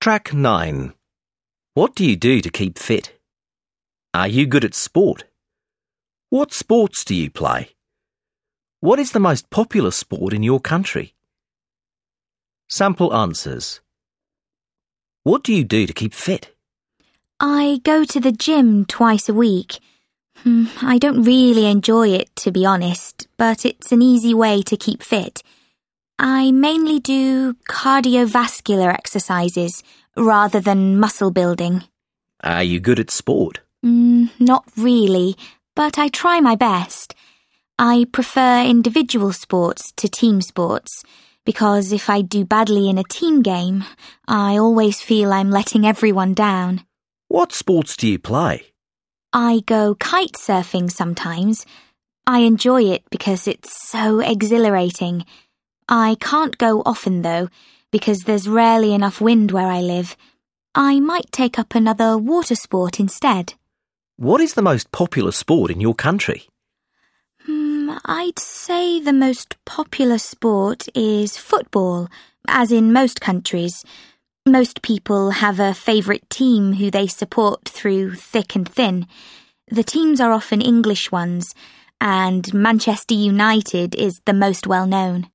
Track 9. What do you do to keep fit? Are you good at sport? What sports do you play? What is the most popular sport in your country? Sample answers. What do you do to keep fit? I go to the gym twice a week. Hmm, I don't really enjoy it, to be honest, but it's an easy way to keep fit. I mainly do cardiovascular exercises rather than muscle building. Are you good at sport? Mm, not really, but I try my best. I prefer individual sports to team sports because if I do badly in a team game, I always feel I'm letting everyone down. What sports do you play? I go kite surfing sometimes. I enjoy it because it's so exhilarating. I can't go often though, because there's rarely enough wind where I live. I might take up another water sport instead. What is the most popular sport in your country? Hmm, I'd say the most popular sport is football, as in most countries. Most people have a favourite team who they support through thick and thin. The teams are often English ones, and Manchester United is the most well known.